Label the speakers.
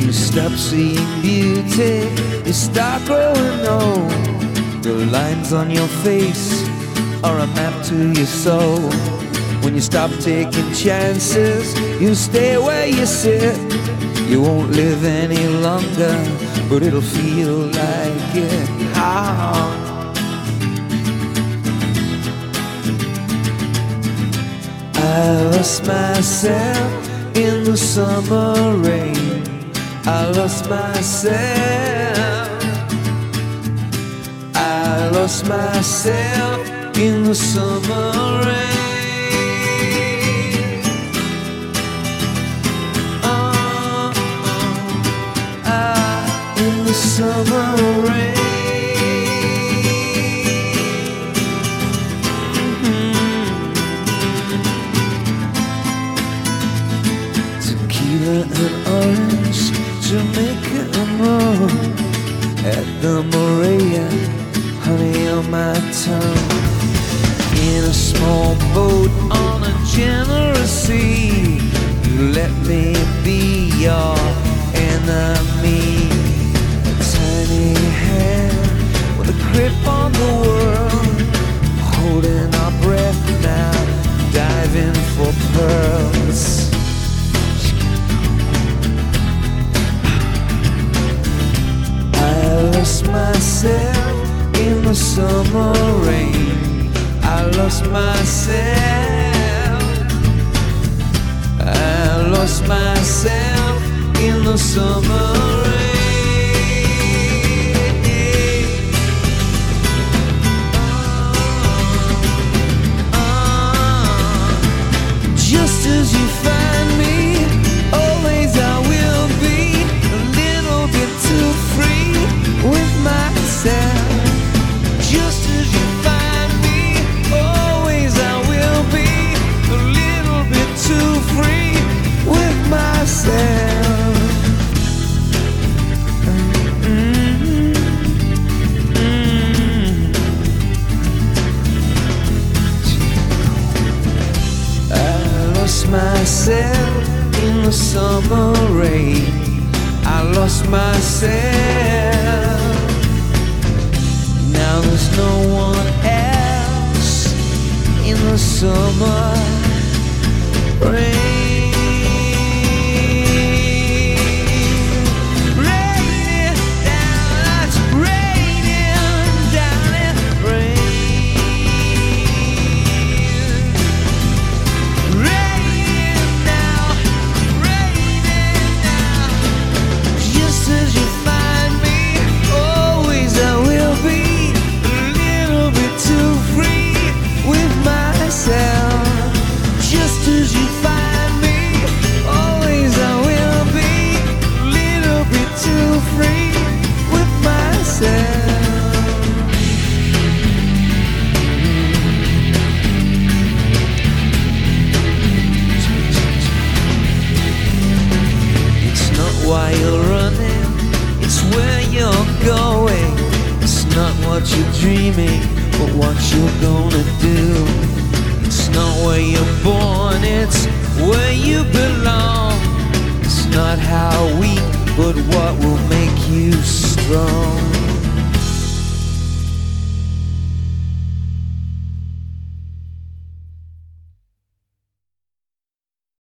Speaker 1: you stop seeing beauty, you start growing old. The lines on your face are a map to your soul. When you stop taking chances, you stay where you sit. You won't live any longer, but it'll feel like it. Ah. I lost myself in the summer rain. I lost myself. I lost myself in the summer rain. Oh, in the summer rain. Mm-hmm. Tequila and orange, Jamaica and rum. At the Maria, honey on my tongue. In a small boat on a generous sea, you let me be your enemy. A tiny hand with a grip on the world, lost myself in the summer rain. I lost myself. I lost myself in the summer rain. Oh, oh, oh. Just as you find myself in the summer rain. I lost myself. Now there's no one else in the summer rain. Why you're running, it's where you're going. It's not what you're dreaming, but what you're gonna do. It's not where you're born, it's where you belong. It's not how weak, but what will make you strong.